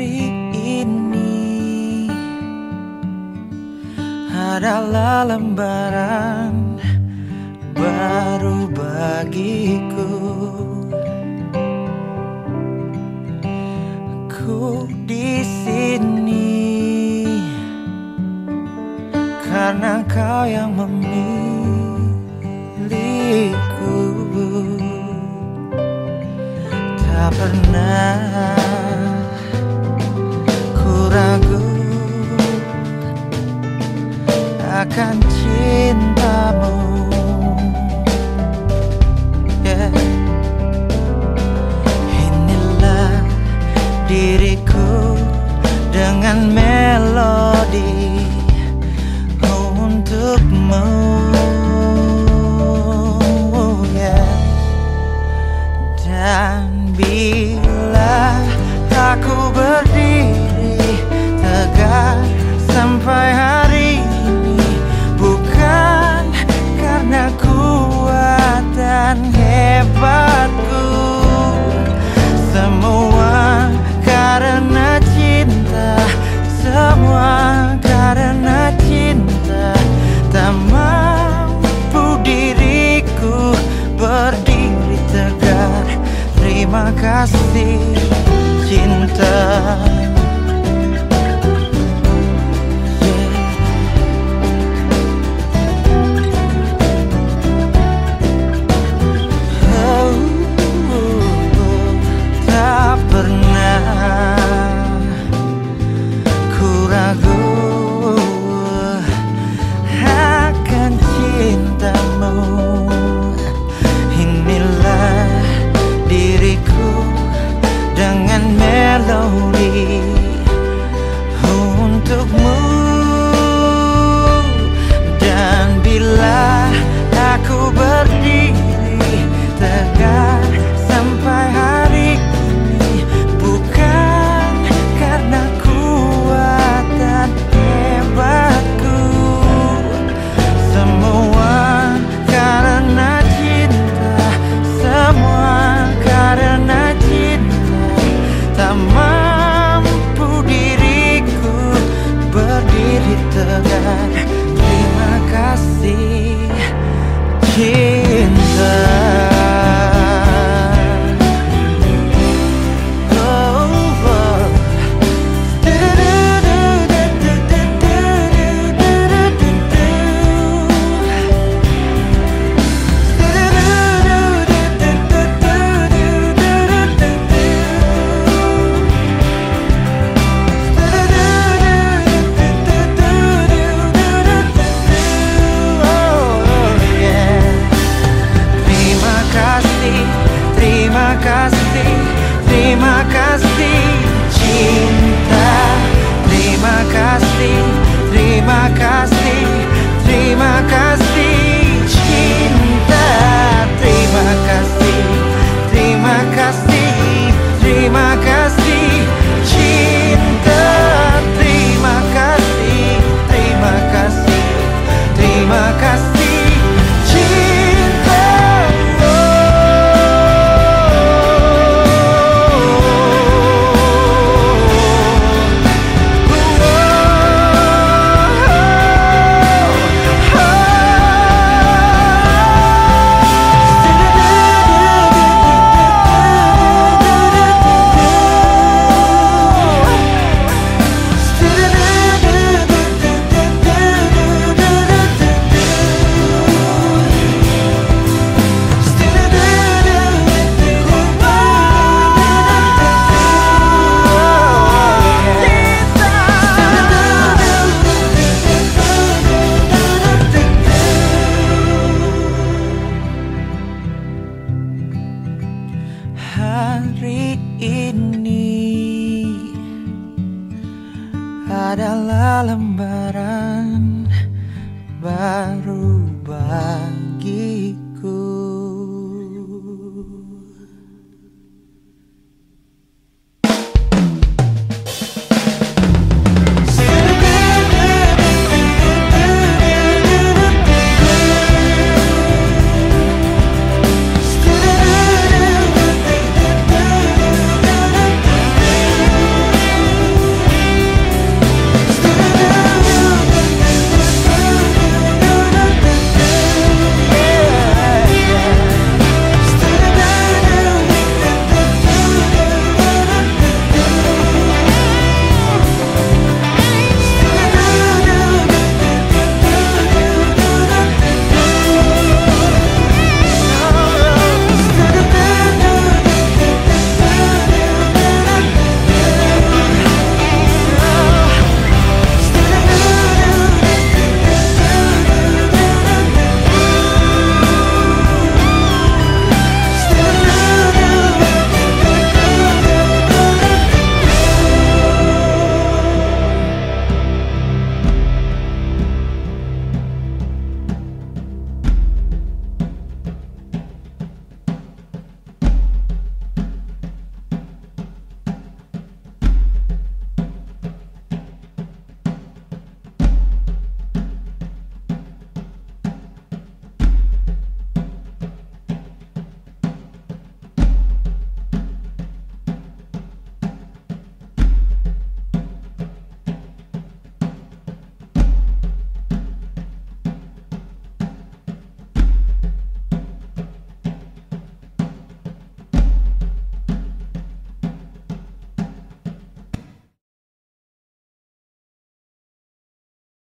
hari ini. Adalah lembaran baru bagiku. Ku di sini karena kau yang memilihku. Tak pernah ragu akan cintamu. Yeah. Inilah diriku dengan melodi. Untukmu kasih cinta. terima kasih cinta. Terima kasih, terima kasih, terima kasih. ini adalah lembaran baru bagi